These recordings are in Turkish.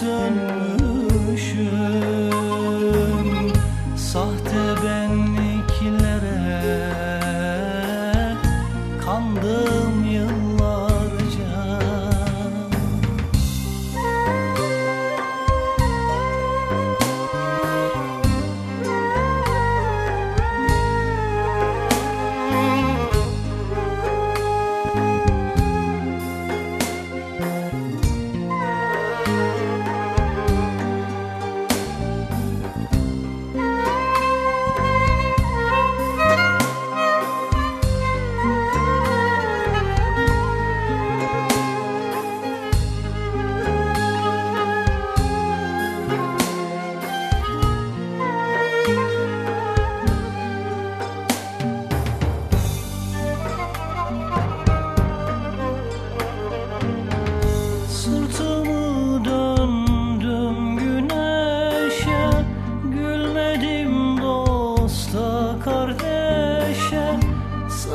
sun.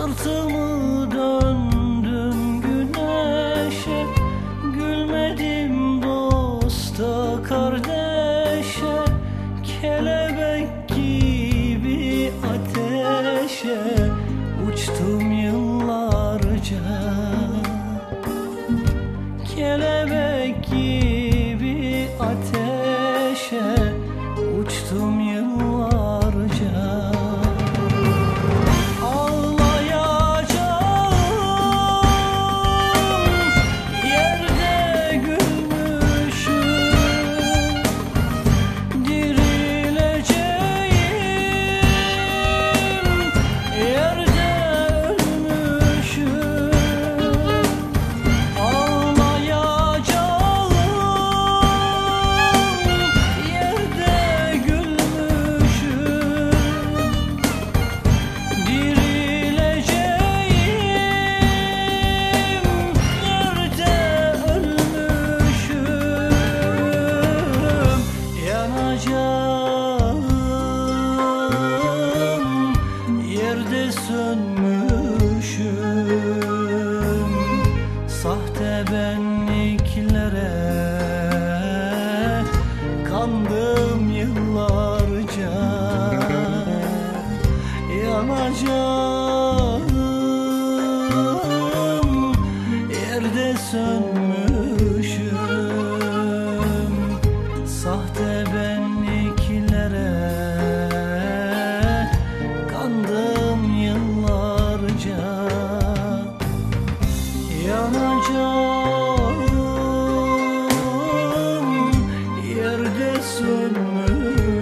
sıkıntımı sönmüşüm Sahte benliklere Kandım yıllarca Yanacağım Yerde sönmüşüm